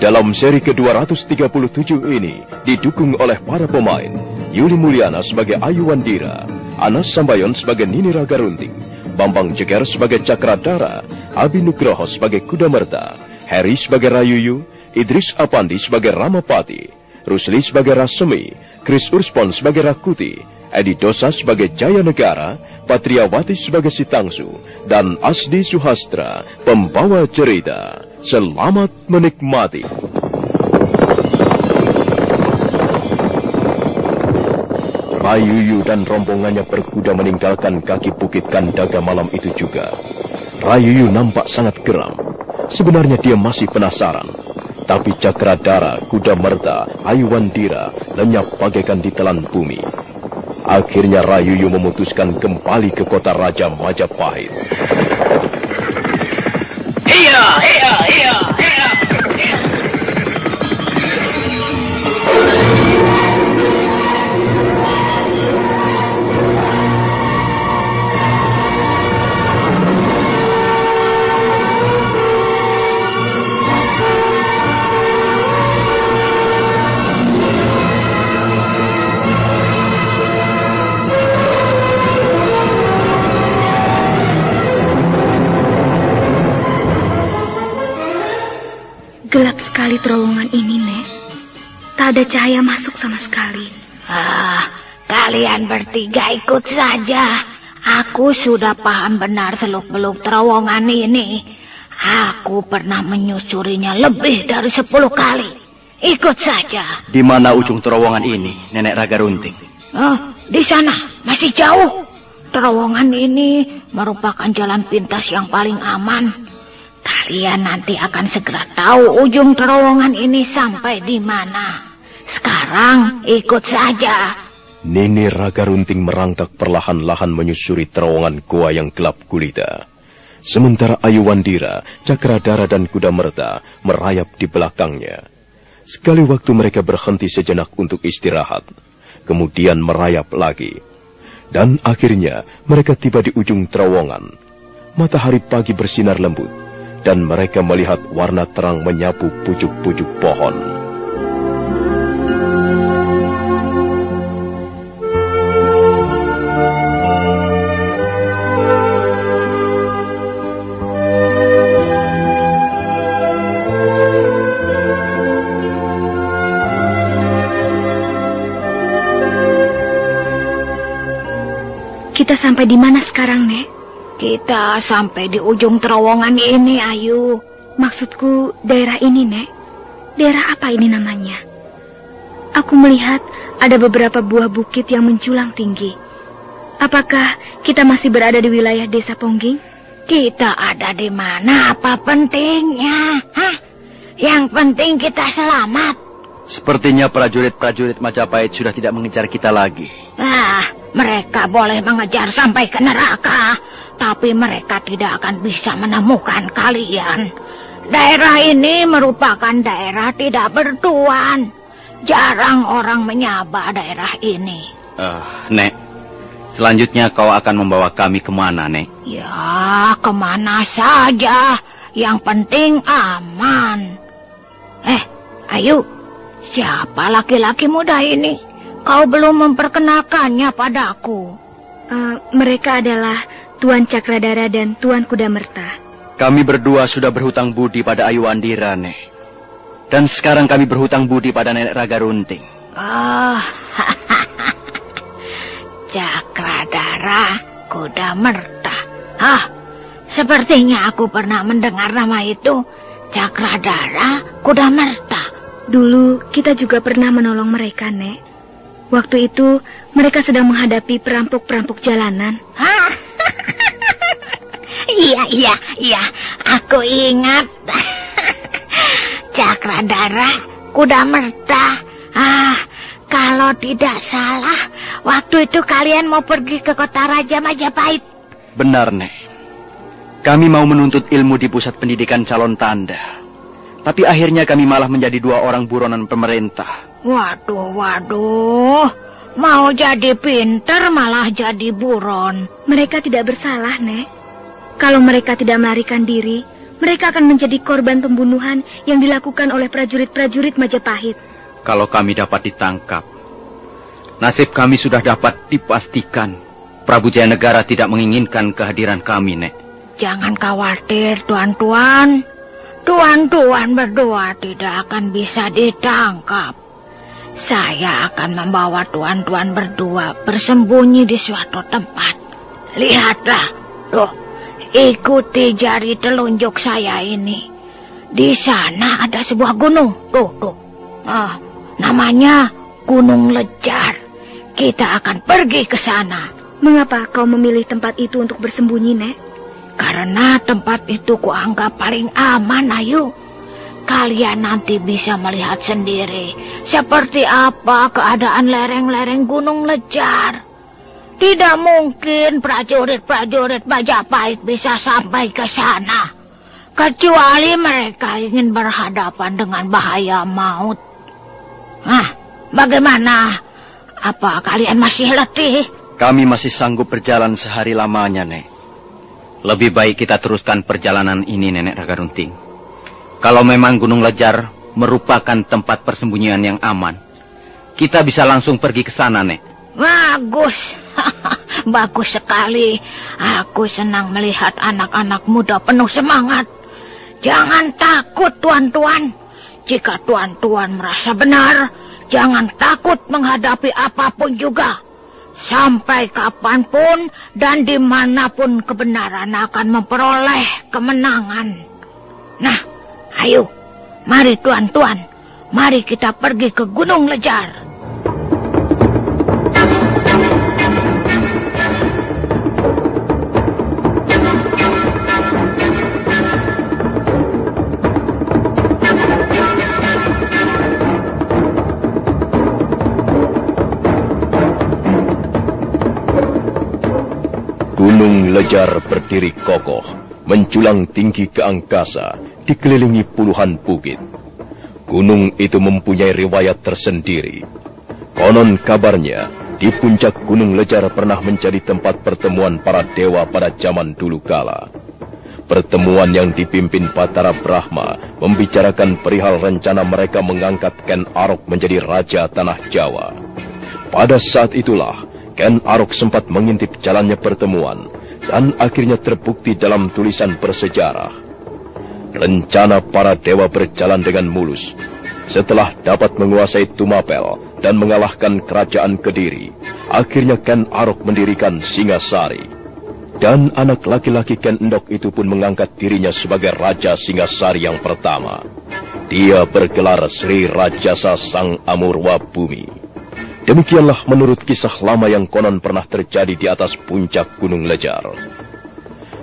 Dalam seri ke-237 ini didukung oleh para pemain Yuli Mulyana sebagai Ayu Wandira, Anas Sambayon sebagai Nini Raga Runting, Bambang Jeger sebagai Cakradara, Abi Nugroho sebagai Kuda Merta, Heri sebagai Rayuyu, Idris Apandi sebagai Ramapati, Rusli sebagai Rasemi, Chris Urspon sebagai Rakuti, Edi Dosa sebagai Jaya Negara, Patriawati sebagai Sitangsu, dan Asdi Suhastra, pembawa cerita. Selamat menikmati. Rayuyu dan rombongannya berkuda meninggalkan kaki bukit Kandaga malam itu juga. Rayuyu nampak sangat geram. Sebenarnya dia masih penasaran. Tapi Cakradara, Kuda Merta, Ayuwandira lenyap bagaikan ditelan bumi. Akhirnya Rayuyu memutuskan kembali ke kota Raja Majapahit. Iya, iya, iya, ada cahaya masuk sama sekali. Ah, kalian bertiga ikut saja. Aku sudah paham benar seluk-beluk terowongan ini. Aku pernah menyusurinya lebih dari sepuluh kali. Ikut saja. Di mana ujung terowongan ini, Nenek Raga Runting? Oh, di sana. Masih jauh. Terowongan ini merupakan jalan pintas yang paling aman. Kalian nanti akan segera tahu ujung terowongan ini sampai di mana. Sekarang ikut saja. Nini Raga Runting merangkak perlahan-lahan menyusuri terowongan gua yang gelap gulita. Sementara Ayu Wandira, Cakradara dan Kuda Merta merayap di belakangnya. Sekali waktu mereka berhenti sejenak untuk istirahat, kemudian merayap lagi. Dan akhirnya mereka tiba di ujung terowongan. Matahari pagi bersinar lembut dan mereka melihat warna terang menyapu pucuk-pucuk pohon. Kita sampai di mana sekarang, Nek? Kita sampai di ujung terowongan ini, Ayu. Maksudku daerah ini, Nek. Daerah apa ini namanya? Aku melihat ada beberapa buah bukit yang menculang tinggi. Apakah kita masih berada di wilayah desa Pongging? Kita ada di mana apa pentingnya? Hah? Yang penting kita selamat. Sepertinya prajurit-prajurit Majapahit sudah tidak mengejar kita lagi. Ah, mereka boleh mengejar sampai ke neraka, tapi mereka tidak akan bisa menemukan kalian. Daerah ini merupakan daerah tidak bertuan. Jarang orang menyaba daerah ini. Uh, Nek, selanjutnya kau akan membawa kami ke mana, Nek? Ya, ke mana saja. Yang penting aman. Eh, ayo. Siapa laki-laki muda ini? Kau belum memperkenalkannya padaku. Uh, mereka adalah Tuan Cakradara dan Tuan Kuda Merta. Kami berdua sudah berhutang budi pada Ayu Andira, Nek. Dan sekarang kami berhutang budi pada Nenek Raga Runting. Oh, Cakradara Kuda Merta. Hah, sepertinya aku pernah mendengar nama itu. Cakradara Kuda Merta. Dulu kita juga pernah menolong mereka, Nek. Waktu itu mereka sedang menghadapi perampok-perampok jalanan. Hah? iya, iya, iya. Aku ingat. Cakradara, kuda merta. Ah, kalau tidak salah, waktu itu kalian mau pergi ke kota Raja Majapahit. Benar, Nek. Kami mau menuntut ilmu di pusat pendidikan calon tanda. Tapi akhirnya kami malah menjadi dua orang buronan pemerintah. Waduh, waduh. Mau jadi pinter malah jadi buron. Mereka tidak bersalah, Nek. Kalau mereka tidak melarikan diri, Mereka akan menjadi korban pembunuhan yang dilakukan oleh prajurit-prajurit Majapahit. Kalau kami dapat ditangkap, nasib kami sudah dapat dipastikan. Prabu Jayanegara tidak menginginkan kehadiran kami, Nek. Jangan khawatir, tuan-tuan. Tuan-tuan berdua tidak akan bisa ditangkap. Saya akan membawa tuan-tuan berdua bersembunyi di suatu tempat. Lihatlah, tuh, ikuti jari telunjuk saya ini. Di sana ada sebuah gunung, tuh, tuh. Ah, namanya Gunung Lejar. Kita akan pergi ke sana. Mengapa kau memilih tempat itu untuk bersembunyi, Nek? Karena tempat itu kuanggap paling aman, ayo. Kalian nanti bisa melihat sendiri seperti apa keadaan lereng-lereng Gunung Lejar. Tidak mungkin prajurit-prajurit Majapahit bisa sampai ke sana. Kecuali mereka ingin berhadapan dengan bahaya maut. Nah, bagaimana? Apa kalian masih letih? Kami masih sanggup berjalan sehari lamanya, Nek. Lebih baik kita teruskan perjalanan ini, Nenek Ragarunting. Kalau memang Gunung Lejar merupakan tempat persembunyian yang aman, kita bisa langsung pergi ke sana, Nek. Bagus. Bagus sekali. Aku senang melihat anak-anak muda penuh semangat. Jangan takut, tuan-tuan. Jika tuan-tuan merasa benar, jangan takut menghadapi apa pun juga. Sampai kapan pun dan di mana pun kebenaran akan memperoleh kemenangan. Nah, ayo, mari tuan-tuan, mari kita pergi ke Gunung Lejar. Gunung Lejar berdiri kokoh, menjulang tinggi ke angkasa, dikelilingi puluhan bukit. Gunung itu mempunyai riwayat tersendiri. Konon kabarnya, di puncak Gunung Lejar pernah menjadi tempat pertemuan para dewa pada zaman dulu kala. Pertemuan yang dipimpin Batara Brahma membicarakan perihal rencana mereka mengangkat Ken Arok menjadi raja tanah Jawa. Pada saat itulah, Ken Arok sempat mengintip jalannya pertemuan dan akhirnya terbukti dalam tulisan bersejarah. Rencana para dewa berjalan dengan mulus. Setelah dapat menguasai Tumapel dan mengalahkan kerajaan Kediri, akhirnya Ken Arok mendirikan Singasari. Dan anak laki-laki Ken Endok itu pun mengangkat dirinya sebagai Raja Singasari yang pertama. Dia bergelar Sri Rajasa Sang Amurwa Bumi. Demikianlah menurut kisah lama yang konon pernah terjadi di atas puncak Gunung Lejar.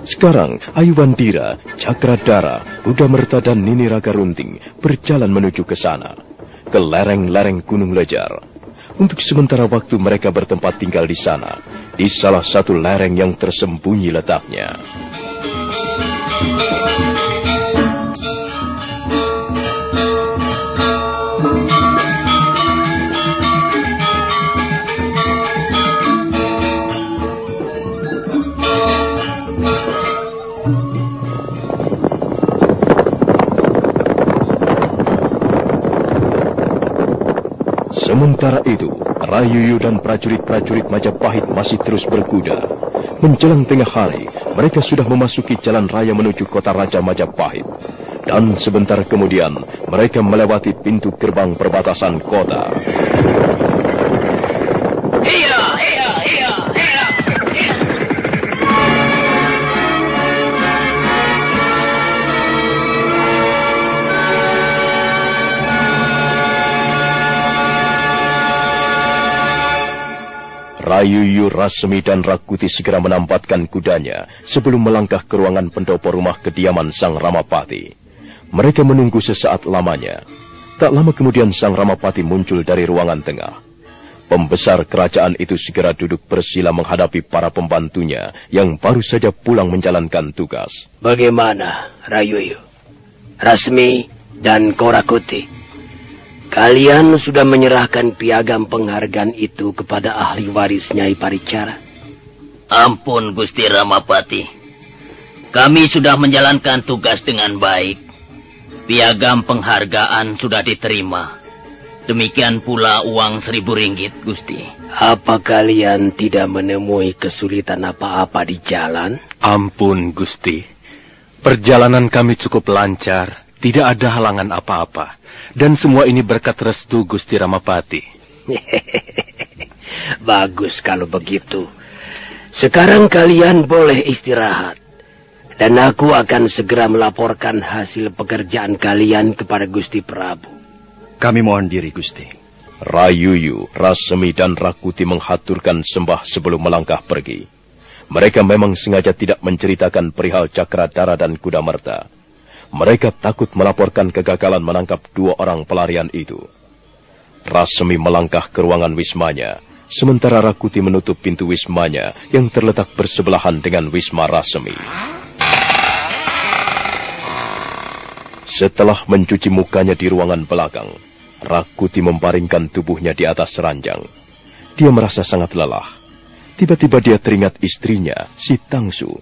Sekarang, Ayuwandira, Cakradara, Kuda Merta dan Nini Raga Runting berjalan menuju ke sana, ke lereng-lereng Gunung Lejar. Untuk sementara waktu mereka bertempat tinggal di sana, di salah satu lereng yang tersembunyi letaknya. Sementara itu, Rayuyu dan prajurit-prajurit Majapahit masih terus berkuda. Menjelang tengah hari, mereka sudah memasuki jalan raya menuju kota Raja Majapahit. Dan sebentar kemudian, mereka melewati pintu gerbang perbatasan kota. Rayuyu, Rasmi, dan Rakuti segera menampatkan kudanya sebelum melangkah ke ruangan pendopo rumah kediaman Sang Ramapati. Mereka menunggu sesaat lamanya. Tak lama kemudian Sang Ramapati muncul dari ruangan tengah. Pembesar kerajaan itu segera duduk bersila menghadapi para pembantunya yang baru saja pulang menjalankan tugas. Bagaimana, Rayuyu? Rasmi dan Korakuti? Kalian sudah menyerahkan piagam penghargaan itu kepada ahli waris Nyai Paricara? Ampun Gusti Ramapati. Kami sudah menjalankan tugas dengan baik. Piagam penghargaan sudah diterima. Demikian pula uang seribu ringgit, Gusti. Apa kalian tidak menemui kesulitan apa-apa di jalan? Ampun, Gusti. Perjalanan kami cukup lancar, tidak ada halangan apa-apa. Dan semua ini berkat restu Gusti Ramapati. Bagus kalau begitu. Sekarang kalian boleh istirahat. Dan aku akan segera melaporkan hasil pekerjaan kalian kepada Gusti Prabu. Kami mohon diri, Gusti. Rayuyu, Rasemi, dan Rakuti menghaturkan sembah sebelum melangkah pergi. Mereka memang sengaja tidak menceritakan perihal Cakradara dan Kuda Merta. Mereka takut melaporkan kegagalan menangkap dua orang pelarian itu. Rasemi melangkah ke ruangan wismanya, sementara Rakuti menutup pintu wismanya yang terletak bersebelahan dengan wisma Rasemi. Setelah mencuci mukanya di ruangan belakang, Rakuti membaringkan tubuhnya di atas ranjang. Dia merasa sangat lelah. Tiba-tiba dia teringat istrinya, si Tangsu.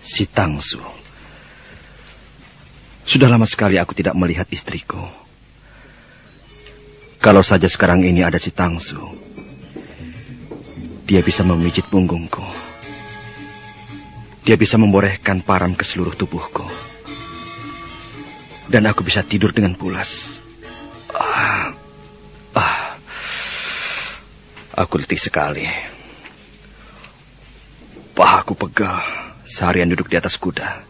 Si Tangsu. Sudah lama sekali aku tidak melihat istriku. Kalau saja sekarang ini ada si Tangsu, dia bisa memijit punggungku. Dia bisa memborehkan param ke seluruh tubuhku. Dan aku bisa tidur dengan pulas. Ah, ah. Aku letih sekali. Pahaku pegal seharian duduk di atas kuda.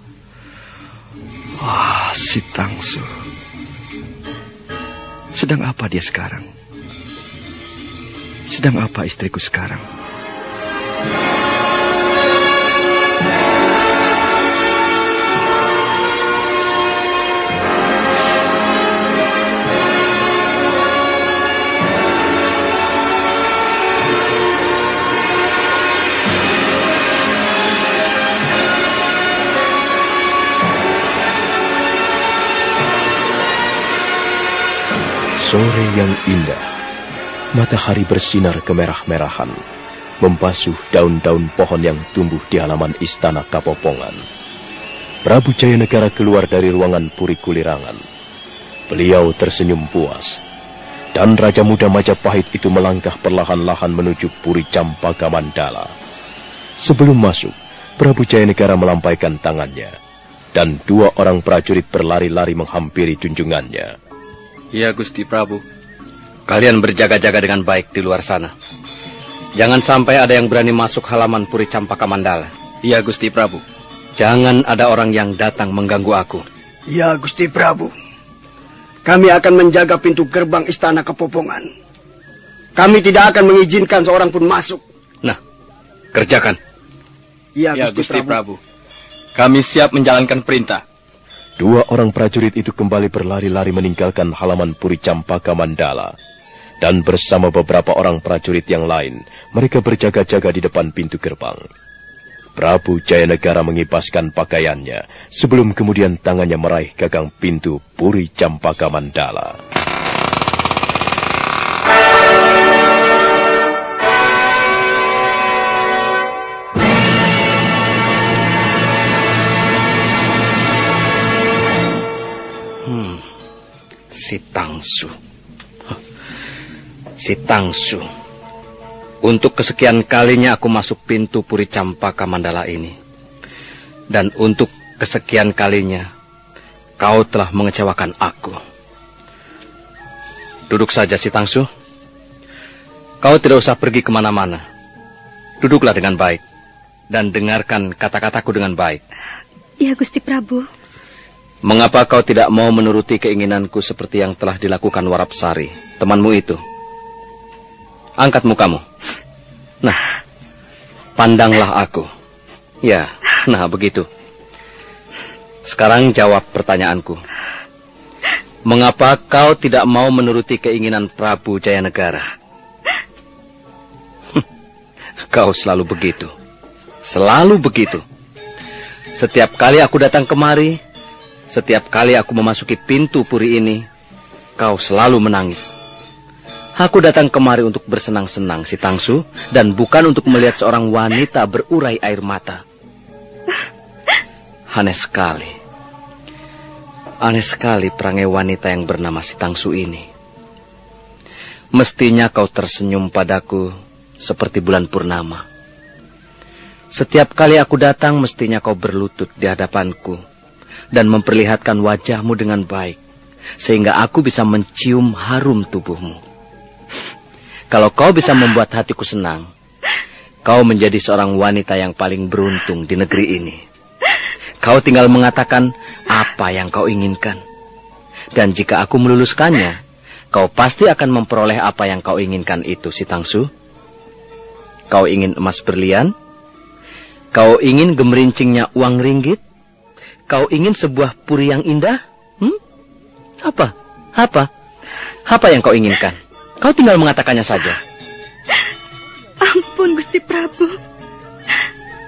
Wah, si Tangsu. Sedang apa dia sekarang? Sedang apa istriku sekarang? Sore yang indah, matahari bersinar kemerah-merahan, membasuh daun-daun pohon yang tumbuh di halaman istana Kapopongan. Prabu Jayanegara keluar dari ruangan puri kulirangan. Beliau tersenyum puas, dan Raja Muda Majapahit itu melangkah perlahan-lahan menuju puri Campaka Mandala. Sebelum masuk, Prabu Jayanegara melampaikan tangannya, dan dua orang prajurit berlari-lari menghampiri junjungannya. Ya Gusti Prabu. Kalian berjaga-jaga dengan baik di luar sana. Jangan sampai ada yang berani masuk halaman Puri Campaka Mandala. Ya Gusti Prabu. Jangan ada orang yang datang mengganggu aku. Ya Gusti Prabu. Kami akan menjaga pintu gerbang istana kepopongan. Kami tidak akan mengizinkan seorang pun masuk. Nah, kerjakan. Ya, Gusti, Prabu. Kami siap menjalankan perintah. Dua orang prajurit itu kembali berlari-lari meninggalkan halaman Puri Campaka Mandala. Dan bersama beberapa orang prajurit yang lain, mereka berjaga-jaga di depan pintu gerbang. Prabu Jayanegara mengipaskan pakaiannya sebelum kemudian tangannya meraih gagang pintu Puri Campaka Mandala. Si Tangsu. Si Tangsu. Untuk kesekian kalinya aku masuk pintu Puri Campaka Mandala ini. Dan untuk kesekian kalinya, kau telah mengecewakan aku. Duduk saja si Tangsu. Kau tidak usah pergi ke mana-mana. Duduklah dengan baik. Dan dengarkan kata-kataku dengan baik. Ya, Gusti Prabu. Mengapa kau tidak mau menuruti keinginanku seperti yang telah dilakukan Warapsari, temanmu itu? Angkat mukamu. Nah, pandanglah aku. Ya, nah begitu. Sekarang jawab pertanyaanku. Mengapa kau tidak mau menuruti keinginan Prabu Jayanegara? kau selalu begitu. Selalu begitu. Setiap kali aku datang kemari, setiap kali aku memasuki pintu puri ini, kau selalu menangis. Aku datang kemari untuk bersenang-senang, si Tangsu, dan bukan untuk melihat seorang wanita berurai air mata. Aneh sekali. Aneh sekali perangai wanita yang bernama si Tangsu ini. Mestinya kau tersenyum padaku seperti bulan purnama. Setiap kali aku datang mestinya kau berlutut di hadapanku dan memperlihatkan wajahmu dengan baik sehingga aku bisa mencium harum tubuhmu. Kalau kau bisa membuat hatiku senang, kau menjadi seorang wanita yang paling beruntung di negeri ini. Kau tinggal mengatakan apa yang kau inginkan. Dan jika aku meluluskannya, kau pasti akan memperoleh apa yang kau inginkan itu, si Tangsu. Kau ingin emas berlian? Kau ingin gemerincingnya uang ringgit? Kau ingin sebuah puri yang indah? Hmm? Apa? Apa? Apa yang kau inginkan? Kau tinggal mengatakannya saja. Ampun, Gusti Prabu.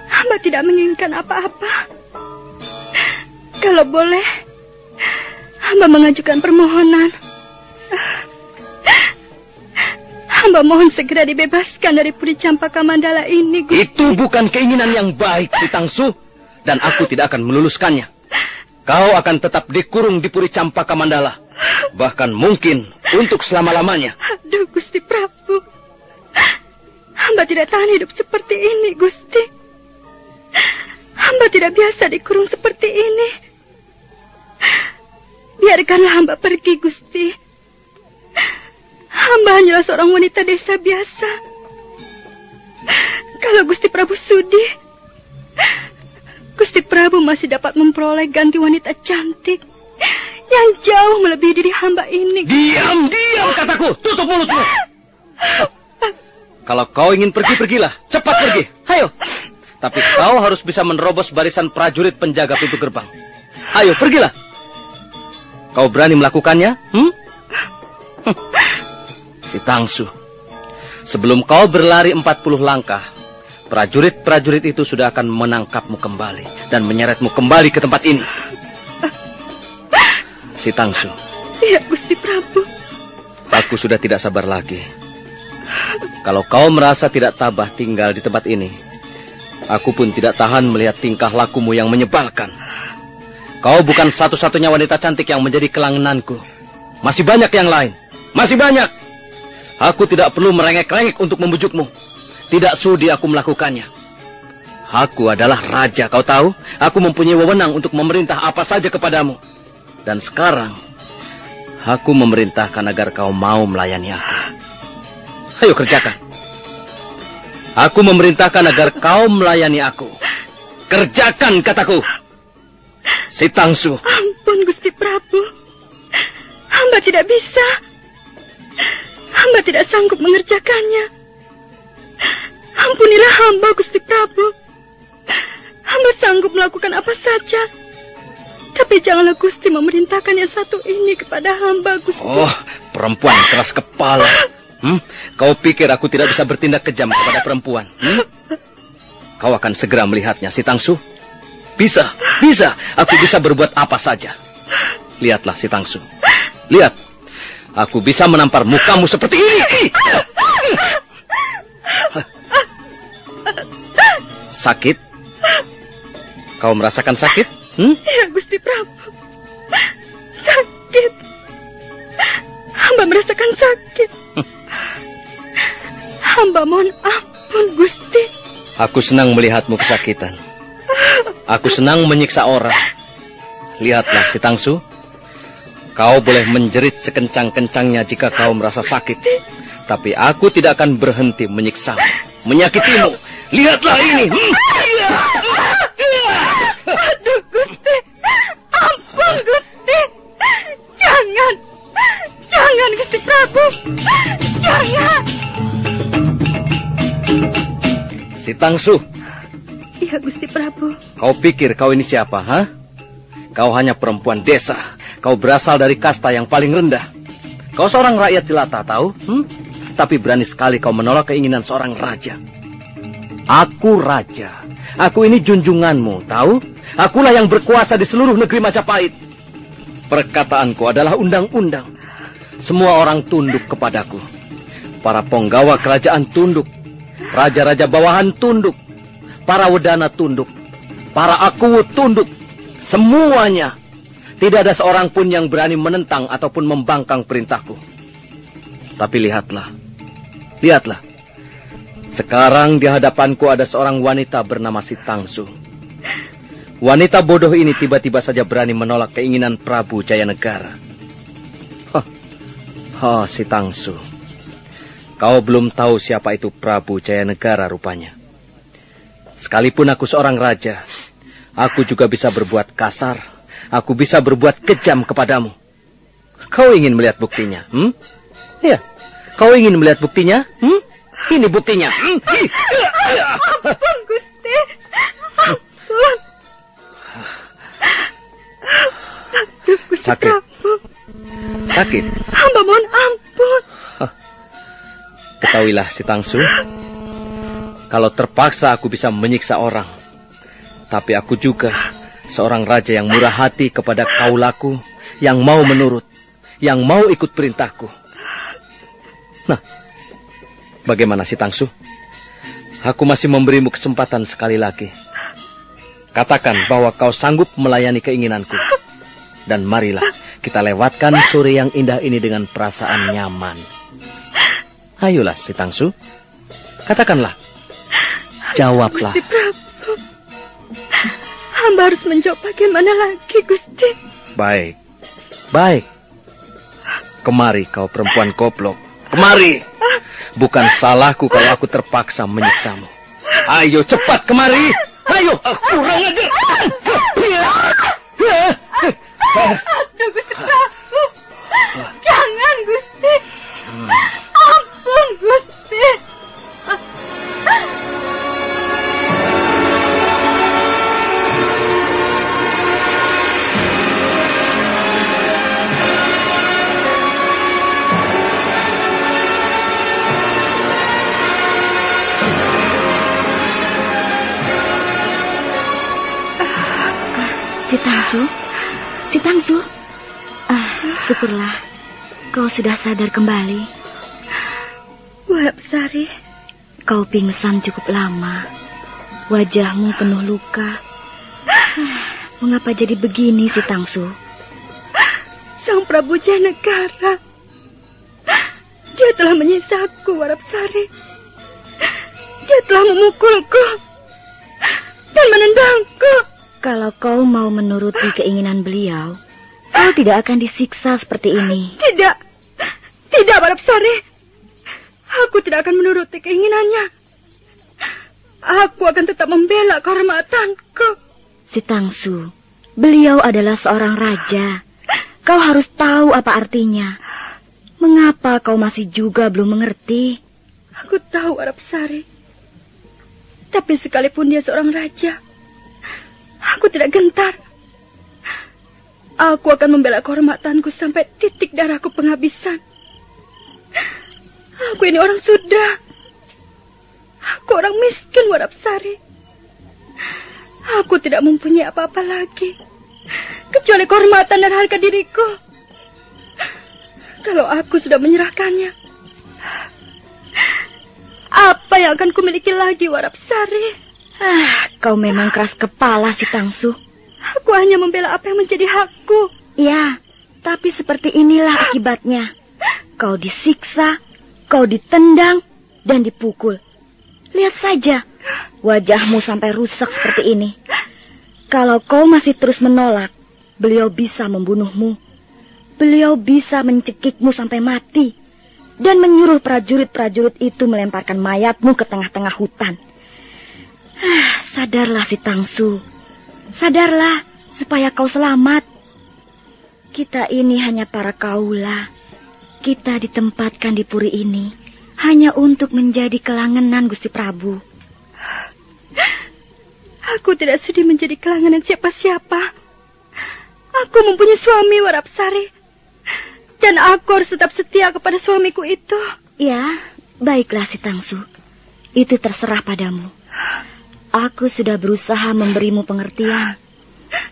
Hamba tidak menginginkan apa-apa. Kalau boleh, hamba mengajukan permohonan. Hamba mohon segera dibebaskan dari Puri Campaka Mandala ini. Gusti. Itu bukan keinginan yang baik, si Tangsu. Dan aku tidak akan meluluskannya. Kau akan tetap dikurung di Puri Campaka Mandala. Bahkan mungkin untuk selama-lamanya. Aduh, Gusti Prabu. Hamba tidak tahan hidup seperti ini, Gusti. Hamba tidak biasa dikurung seperti ini. Biarkanlah hamba pergi, Gusti. Hamba hanyalah seorang wanita desa biasa. Kalau Gusti Prabu sudi, Gusti Prabu masih dapat memperoleh ganti wanita cantik yang jauh melebihi diri hamba ini. Diam, diam kataku. Tutup mulutmu. Kalau kau ingin pergi, pergilah. Cepat pergi. Ayo. Tapi kau harus bisa menerobos barisan prajurit penjaga pintu gerbang. Ayo, pergilah. Kau berani melakukannya? Hmm? Si Tangsu, sebelum kau berlari 40 langkah, prajurit-prajurit itu sudah akan menangkapmu kembali dan menyeretmu kembali ke tempat ini. Si Tangsu. Iya, Gusti Prabu. Aku sudah tidak sabar lagi. Kalau kau merasa tidak tabah tinggal di tempat ini, aku pun tidak tahan melihat tingkah lakumu yang menyebalkan. Kau bukan satu-satunya wanita cantik yang menjadi kelangenanku. Masih banyak yang lain. Masih banyak. Aku tidak perlu merengek-rengek untuk membujukmu. Tidak sudi aku melakukannya. Aku adalah raja, kau tahu? Aku mempunyai wewenang untuk memerintah apa saja kepadamu. Dan sekarang, aku memerintahkan agar kau mau melayani aku. Ayo kerjakan. Aku memerintahkan agar kau melayani aku. Kerjakan kataku. Si Tangsu. Ampun, Gusti Prabu. Hamba tidak bisa. Hamba tidak sanggup mengerjakannya. Ampunilah hamba, Gusti Prabu. Hamba sanggup melakukan apa saja. Tapi janganlah Gusti memerintahkan yang satu ini kepada hamba, Gusti. Oh, perempuan keras kepala. Hmm? Kau pikir aku tidak bisa bertindak kejam kepada perempuan? Hmm? Kau akan segera melihatnya, si Tangsu. Bisa, bisa. Aku bisa berbuat apa saja. Lihatlah si Tangsu. Lihat. Aku bisa menampar mukamu seperti ini. Sakit? Kau merasakan sakit? Hmm? Ya, Gusti Prabu. Sakit. Hamba merasakan sakit. Hamba mohon ampun, Gusti. Aku senang melihatmu kesakitan. Aku senang menyiksa orang. Lihatlah si Tangsu. Kau boleh menjerit sekencang-kencangnya jika kau merasa sakit. Tapi aku tidak akan berhenti menyiksa, menyakitimu. Lihatlah ini. Aduh, Gusti. Ampun, Gusti. Jangan. Jangan, Gusti Prabu. Jangan. Si Tangsu, Iya, Gusti Prabu. Kau pikir kau ini siapa, ha? Kau hanya perempuan desa. Kau berasal dari kasta yang paling rendah. Kau seorang rakyat jelata, tahu? Hmm? Tapi berani sekali kau menolak keinginan seorang raja. Aku raja. Aku ini junjunganmu, tahu? Akulah yang berkuasa di seluruh negeri Majapahit. Perkataanku adalah undang-undang. Semua orang tunduk kepadaku. Para penggawa kerajaan tunduk. Raja-raja bawahan tunduk. Para wedana tunduk. Para aku tunduk. Semuanya. Tidak ada seorang pun yang berani menentang ataupun membangkang perintahku. Tapi lihatlah. Lihatlah. Sekarang di hadapanku ada seorang wanita bernama Si Tangsu. Wanita bodoh ini tiba-tiba saja berani menolak keinginan Prabu Jayanegara. Hah, oh, Si Tangsu. Kau belum tahu siapa itu Prabu Jayanegara rupanya. Sekalipun aku seorang raja, aku juga bisa berbuat kasar. Aku bisa berbuat kejam kepadamu. Kau ingin melihat buktinya, hmm? Ya, kau ingin melihat buktinya, hmm? Ini buktinya. Hmm? Ampun, Gusti. Ampun. Aduh, Gusti Sakit. Prabu. Sakit. Hamba mohon ampun. Ketahuilah si Tangsu, kalau terpaksa aku bisa menyiksa orang. Tapi aku juga seorang raja yang murah hati kepada kaulaku, yang mau menurut, yang mau ikut perintahku. Bagaimana si Tangsu? Aku masih memberimu kesempatan sekali lagi. Katakan bahwa kau sanggup melayani keinginanku. Dan marilah kita lewatkan sore yang indah ini dengan perasaan nyaman. Ayolah si Tangsu. Katakanlah. Jawablah. Gusti Prabu. Hamba harus menjawab bagaimana lagi, Gusti. Baik. Baik. Kemari kau perempuan goblok. Kemari. Bukan salahku kalau aku terpaksa menyiksamu. Ayo cepat kemari. Ayo. Kurang ajar. Si Tangsu? Si Tangsu? Ah, syukurlah. Kau sudah sadar kembali. Warap Sari, Kau pingsan cukup lama. Wajahmu penuh luka. Ah, Mengapa jadi begini si Tangsu? Sang Prabu Janegara. Dia telah menyisaku, Warap Sari. Dia telah memukulku dan menendangku. Kalau kau mau menuruti keinginan beliau, kau tidak akan disiksa seperti ini. Tidak, tidak, Warap Sari. Aku tidak akan menuruti keinginannya. Aku akan tetap membela kehormatanku. Si Tangsu, beliau adalah seorang raja. Kau harus tahu apa artinya. Mengapa kau masih juga belum mengerti? Aku tahu Arab Sari. Tapi sekalipun dia seorang raja, aku tidak gentar. Aku akan membela kehormatanku sampai titik darahku penghabisan. Aku ini orang sudra. Aku orang miskin, Warap Sari. Aku tidak mempunyai apa-apa lagi. Kecuali kehormatan dan harga diriku. Kalau aku sudah menyerahkannya, apa yang akan kumiliki lagi, Warap Sari? Ah, kau memang keras kepala si Tangsu. Aku hanya membela apa yang menjadi hakku. Ya, tapi seperti inilah akibatnya. Kau disiksa, kau ditendang, dan dipukul. Lihat saja, wajahmu sampai rusak seperti ini. Kalau kau masih terus menolak, beliau bisa membunuhmu. Beliau bisa mencekikmu sampai mati. Dan menyuruh prajurit-prajurit itu melemparkan mayatmu ke tengah-tengah hutan. Ah, sadarlah si Tangsu. Sadarlah supaya kau selamat. Kita ini hanya para kaula. Kita ditempatkan di puri ini hanya untuk menjadi kelangenan Gusti Prabu. Aku tidak sudi menjadi kelanganan siapa-siapa. Aku mempunyai suami, Warap Sari. Dan aku harus tetap setia kepada suamiku itu. Ya, baiklah si Tangsu. Itu terserah padamu. Aku sudah berusaha memberimu pengertian.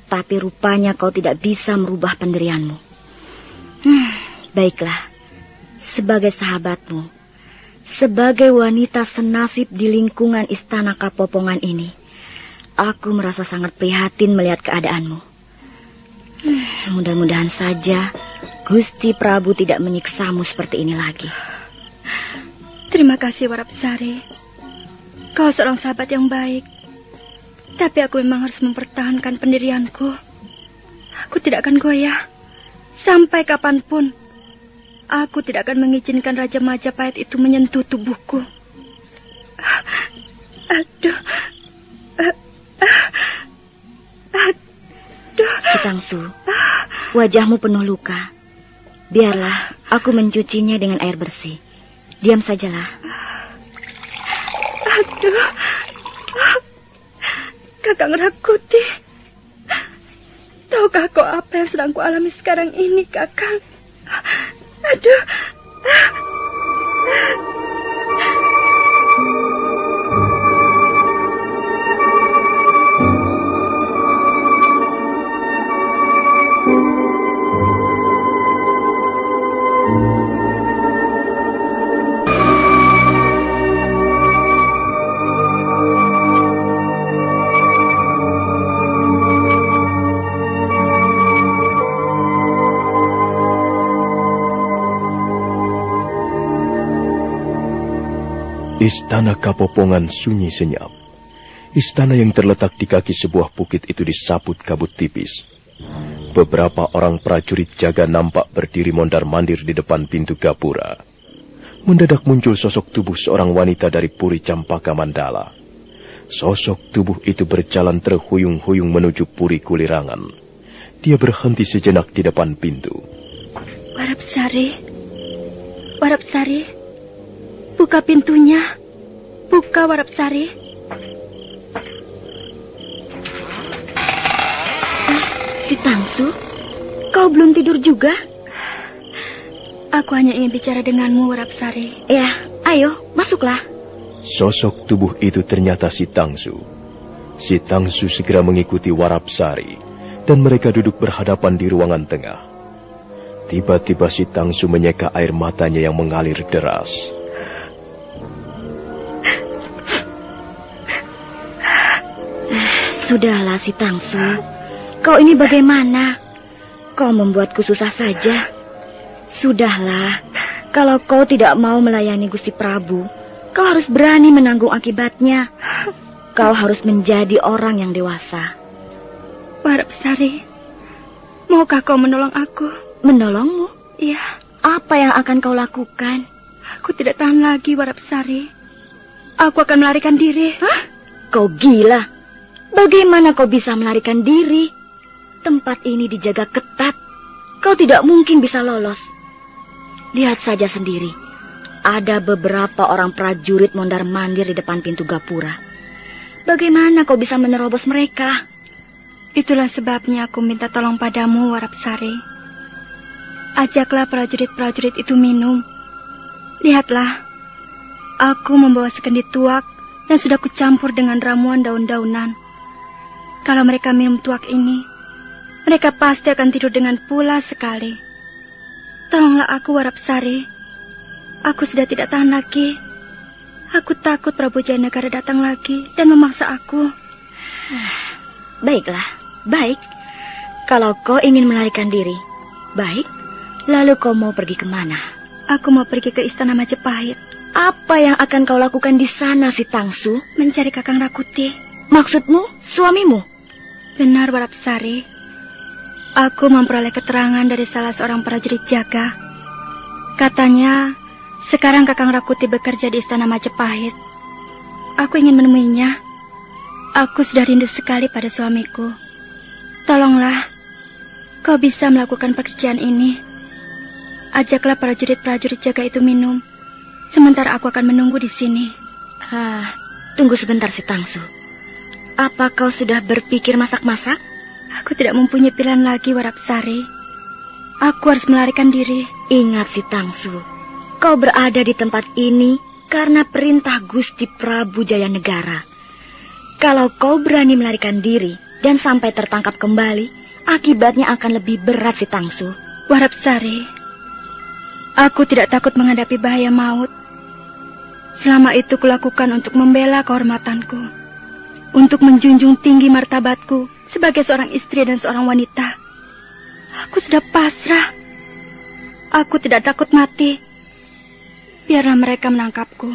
Tapi rupanya kau tidak bisa merubah pendirianmu. Hmm, baiklah. Sebagai sahabatmu, sebagai wanita senasib di lingkungan istana Kapopongan ini, aku merasa sangat prihatin melihat keadaanmu. Mudah-mudahan saja Gusti Prabu tidak menyiksamu seperti ini lagi. Terima kasih Warapsari. Kau seorang sahabat yang baik. Tapi aku memang harus mempertahankan pendirianku. Aku tidak akan goyah. Sampai kapan pun. Aku tidak akan mengizinkan Raja Majapahit itu menyentuh tubuhku. Aduh. Aduh. Sitangsu, wajahmu penuh luka. Biarlah aku mencucinya dengan air bersih. Diam sajalah. Aduh. Kakang Rakuti. Tahukah kau apa yang sedang kualami sekarang ini, Kakang? Aduh. Istana Kapopongan sunyi senyap. Istana yang terletak di kaki sebuah bukit itu disaput kabut tipis. Beberapa orang prajurit jaga nampak berdiri mondar-mandir di depan pintu gapura. Mendadak muncul sosok tubuh seorang wanita dari Puri Campaka Mandala. Sosok tubuh itu berjalan terhuyung-huyung menuju Puri Kulirangan. Dia berhenti sejenak di depan pintu. Warapsari. Warapsari. Buka pintunya. Buka, Warapsari. Eh, si Tangsu, kau belum tidur juga? Aku hanya ingin bicara denganmu, Warapsari. Ya, ayo, masuklah. Sosok tubuh itu ternyata si Tangsu. Si Tangsu segera mengikuti Warapsari, dan mereka duduk berhadapan di ruangan tengah. Tiba-tiba si Tangsu menyeka air matanya yang mengalir deras. Sudahlah si Tangsu. Kau ini bagaimana? Kau membuatku susah saja. Sudahlah. Kalau kau tidak mau melayani Gusti Prabu, kau harus berani menanggung akibatnya. Kau harus menjadi orang yang dewasa. Sari, maukah kau menolong aku? Menolongmu? Iya. Apa yang akan kau lakukan? Aku tidak tahan lagi, Sari. Aku akan melarikan diri. Hah? Kau gila. Bagaimana kau bisa melarikan diri? Tempat ini dijaga ketat. Kau tidak mungkin bisa lolos. Lihat saja sendiri. Ada beberapa orang prajurit mondar-mandir di depan pintu gapura. Bagaimana kau bisa menerobos mereka? Itulah sebabnya aku minta tolong padamu, Warapsari. Ajaklah prajurit-prajurit itu minum. Lihatlah, aku membawa sekendi tuak yang sudah kucampur dengan ramuan daun-daunan. Kalau mereka minum tuak ini, mereka pasti akan tidur dengan pula sekali. Tolonglah aku, Warapsari. Aku sudah tidak tahan lagi. Aku takut Prabu Janagara datang lagi dan memaksa aku. Baiklah, baik. Kalau kau ingin melarikan diri, baik. Lalu kau mau pergi ke mana? Aku mau pergi ke Istana Majapahit. Apa yang akan kau lakukan di sana, si Tangsu? Mencari Kakang Rakuti. Maksudmu, suamimu? Benar, Warapsari. Aku memperoleh keterangan dari salah seorang prajurit jaga. Katanya, sekarang Kakang Rakuti bekerja di Istana Majapahit. Aku ingin menemuinya. Aku sudah rindu sekali pada suamiku. Tolonglah, kau bisa melakukan pekerjaan ini. Ajaklah prajurit-prajurit jaga itu minum. Sementara aku akan menunggu di sini. Ah, tunggu sebentar si Tangsu. Apa kau sudah berpikir masak-masak? Aku tidak mempunyai pilihan lagi, Warapsari. Aku harus melarikan diri. Ingat si Tangsu, kau berada di tempat ini karena perintah Gusti Prabu Jaya Negara. Kalau kau berani melarikan diri dan sampai tertangkap kembali, akibatnya akan lebih berat si Tangsu. Warapsari, aku tidak takut menghadapi bahaya maut. Selama itu kulakukan untuk membela kehormatanku untuk menjunjung tinggi martabatku sebagai seorang istri dan seorang wanita. Aku sudah pasrah. Aku tidak takut mati. Biarlah mereka menangkapku.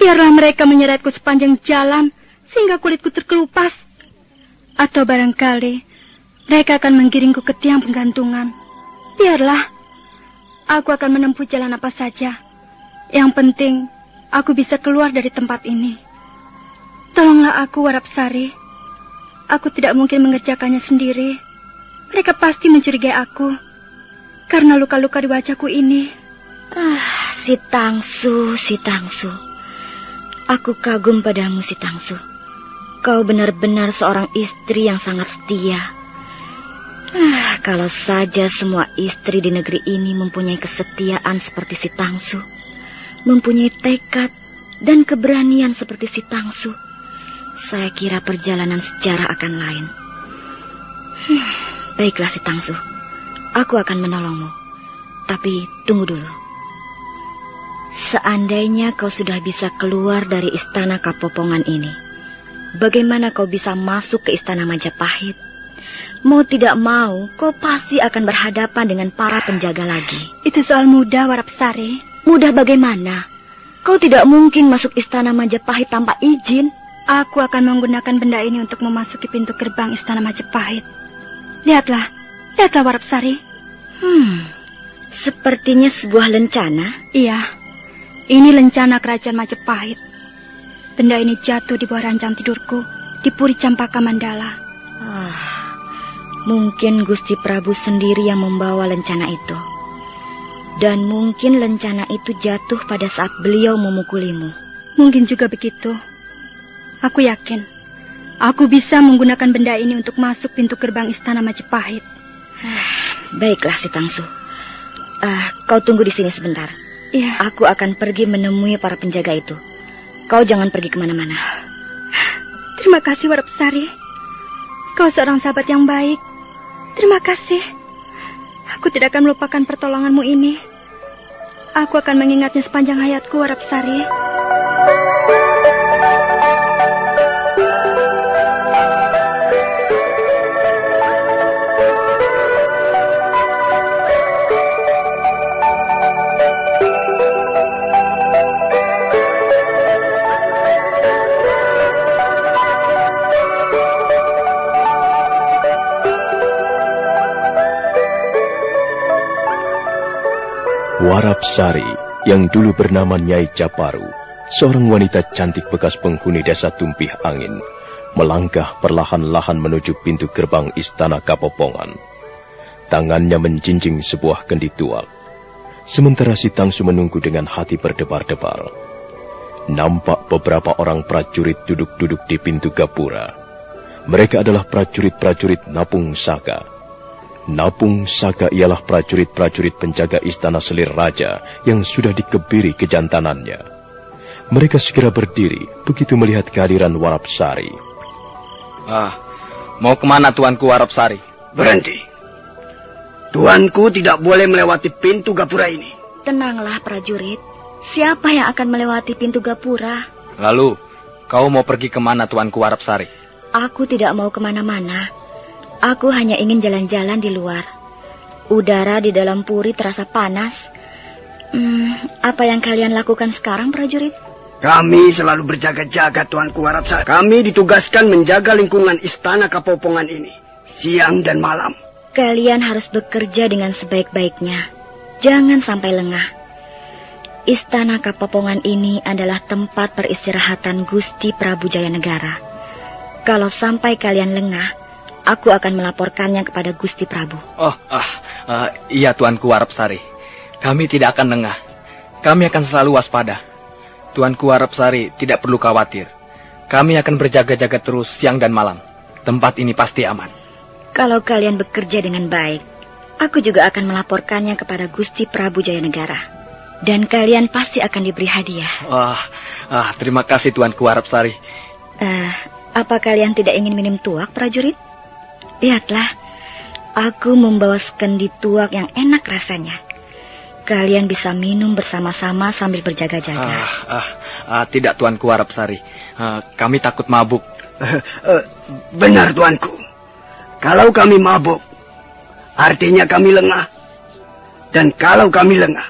Biarlah mereka menyeretku sepanjang jalan sehingga kulitku terkelupas. Atau barangkali mereka akan menggiringku ke tiang penggantungan. Biarlah. Aku akan menempuh jalan apa saja. Yang penting, aku bisa keluar dari tempat ini. Tolonglah aku, Warapsari. Aku tidak mungkin mengerjakannya sendiri. Mereka pasti mencurigai aku. Karena luka-luka di wajahku ini. Ah, si Tangsu, si Tangsu. Aku kagum padamu, si Tangsu. Kau benar-benar seorang istri yang sangat setia. Ah, kalau saja semua istri di negeri ini mempunyai kesetiaan seperti si Tangsu, mempunyai tekad dan keberanian seperti si Tangsu, saya kira perjalanan sejarah akan lain. Hmm, baiklah si Tangsu, aku akan menolongmu. Tapi tunggu dulu. Seandainya kau sudah bisa keluar dari istana Kapopongan ini, Bagaimana kau bisa masuk ke istana Majapahit? Mau tidak mau, kau pasti akan berhadapan dengan para penjaga lagi. Itu soal mudah, Warapsari. Mudah bagaimana? Kau tidak mungkin masuk istana Majapahit tanpa izin. Aku akan menggunakan benda ini untuk memasuki pintu gerbang istana Majapahit. Lihatlah, lihatlah Warapsari. Hmm, sepertinya sebuah lencana. Iya, ini lencana kerajaan Majapahit. Benda ini jatuh di bawah ranjang tidurku di Puri Campaka Mandala. Ah, mungkin Gusti Prabu sendiri yang membawa lencana itu. Dan mungkin lencana itu jatuh pada saat beliau memukulimu. Mungkin juga begitu. Aku yakin. Aku bisa menggunakan benda ini untuk masuk pintu gerbang istana Majapahit. Ah, baiklah si Tangsu. Ah, kau tunggu di sini sebentar. Iya. Aku akan pergi menemui para penjaga itu. Kau jangan pergi ke mana-mana. Terima kasih, Warapsari. Kau seorang sahabat yang baik. Terima kasih. Aku tidak akan melupakan pertolonganmu ini. Aku akan mengingatnya sepanjang hayatku, Warapsari. Warapsari yang dulu bernama Nyai Caparu, seorang wanita cantik bekas penghuni desa Tumpih Angin, melangkah perlahan-lahan menuju pintu gerbang istana Kapopongan. Tangannya menjinjing sebuah kendi tuak. Sementara si Tangsu menunggu dengan hati berdebar-debar. Nampak beberapa orang prajurit duduk-duduk di pintu gapura. Mereka adalah prajurit-prajurit Napung Saka Napung Saka ialah prajurit-prajurit penjaga istana selir raja yang sudah dikebiri kejantanannya. Mereka segera berdiri begitu melihat kehadiran Warapsari. Ah, mau ke mana tuanku Warapsari? Berhenti. Tuanku tidak boleh melewati pintu gapura ini. Tenanglah prajurit. Siapa yang akan melewati pintu gapura? Lalu, kau mau pergi ke mana tuanku Warapsari? Aku tidak mau ke mana-mana. Aku hanya ingin jalan-jalan di luar. Udara di dalam puri terasa panas. Hmm, apa yang kalian lakukan sekarang, prajurit? Kami selalu berjaga-jaga, Tuanku Arab Kami ditugaskan menjaga lingkungan istana Kapopongan ini, siang dan malam. Kalian harus bekerja dengan sebaik-baiknya. Jangan sampai lengah. Istana Kapopongan ini adalah tempat peristirahatan Gusti Prabu Jayanegara. Kalau sampai kalian lengah, Aku akan melaporkannya kepada Gusti Prabu. Oh, ah, uh, iya Tuanku Warapsari. Kami tidak akan lengah. Kami akan selalu waspada. Tuanku Warapsari tidak perlu khawatir. Kami akan berjaga-jaga terus siang dan malam. Tempat ini pasti aman. Kalau kalian bekerja dengan baik, aku juga akan melaporkannya kepada Gusti Prabu Jayanegara. Dan kalian pasti akan diberi hadiah. Wah, ah, terima kasih Tuanku Warapsari. Uh, apa kalian tidak ingin minum tuak, prajurit? Lihatlah, aku membawa sekendi tuak yang enak rasanya. Kalian bisa minum bersama-sama sambil berjaga-jaga. Ah, ah, ah, tidak Tuanku Arabsari. Ah, kami takut mabuk. Uh, uh, benar Tuanku. Kalau kami mabuk, artinya kami lengah. Dan kalau kami lengah,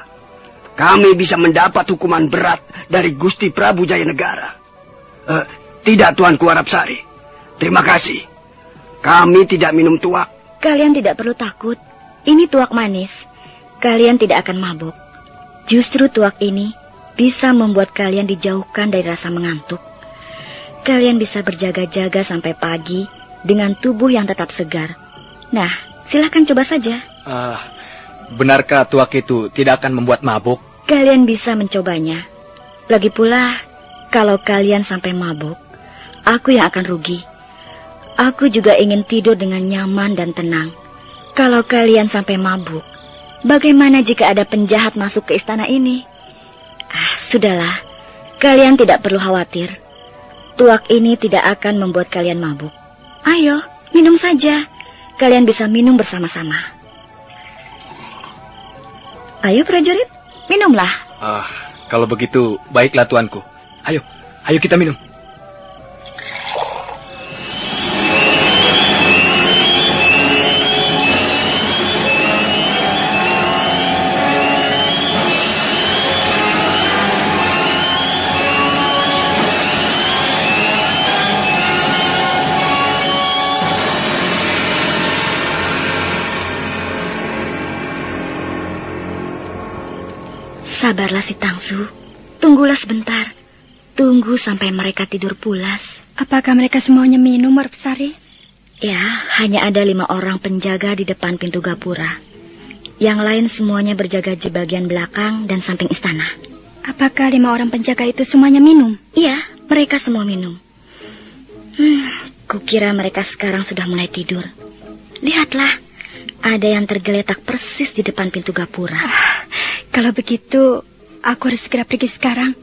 kami bisa mendapat hukuman berat dari Gusti Prabu Jaya Negara. Uh, tidak Tuanku Sari. Terima kasih. Kami tidak minum tuak. Kalian tidak perlu takut. Ini tuak manis. Kalian tidak akan mabuk. Justru tuak ini bisa membuat kalian dijauhkan dari rasa mengantuk. Kalian bisa berjaga-jaga sampai pagi dengan tubuh yang tetap segar. Nah, silahkan coba saja. Uh, benarkah tuak itu tidak akan membuat mabuk? Kalian bisa mencobanya. Lagi pula, kalau kalian sampai mabuk, aku yang akan rugi. Aku juga ingin tidur dengan nyaman dan tenang. Kalau kalian sampai mabuk, bagaimana jika ada penjahat masuk ke istana ini? Ah, sudahlah. Kalian tidak perlu khawatir. Tuak ini tidak akan membuat kalian mabuk. Ayo, minum saja. Kalian bisa minum bersama-sama. Ayo prajurit, minumlah. Ah, kalau begitu baiklah tuanku. Ayo, ayo kita minum. Sabarlah si Tangsu. Tunggulah sebentar. Tunggu sampai mereka tidur pulas. Apakah mereka semuanya minum, Sari? Ya, hanya ada lima orang penjaga di depan pintu gapura. Yang lain semuanya berjaga di bagian belakang dan samping istana. Apakah lima orang penjaga itu semuanya minum? Iya, mereka semua minum. Hmm, kukira mereka sekarang sudah mulai tidur. Lihatlah, ada yang tergeletak persis di depan pintu gapura. Ah, kalau begitu, aku harus segera pergi sekarang.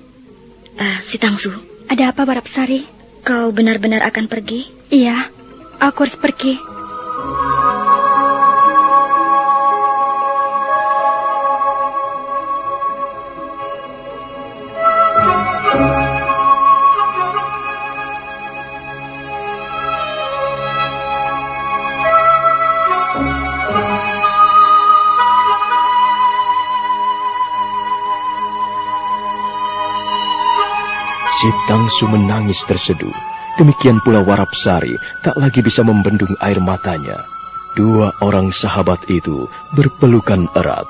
Uh, si Tangsu. Ada apa, Barapsari? Kau benar-benar akan pergi? Iya, aku harus pergi. Tangsu menangis terseduh. Demikian pula Warapsari tak lagi bisa membendung air matanya. Dua orang sahabat itu berpelukan erat.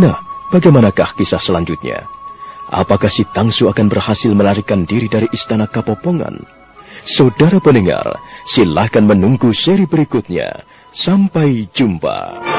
Nah, bagaimanakah kisah selanjutnya? Apakah si Tangsu akan berhasil melarikan diri dari istana Kapopongan? Saudara pendengar, silahkan menunggu seri berikutnya. Sampai jumpa.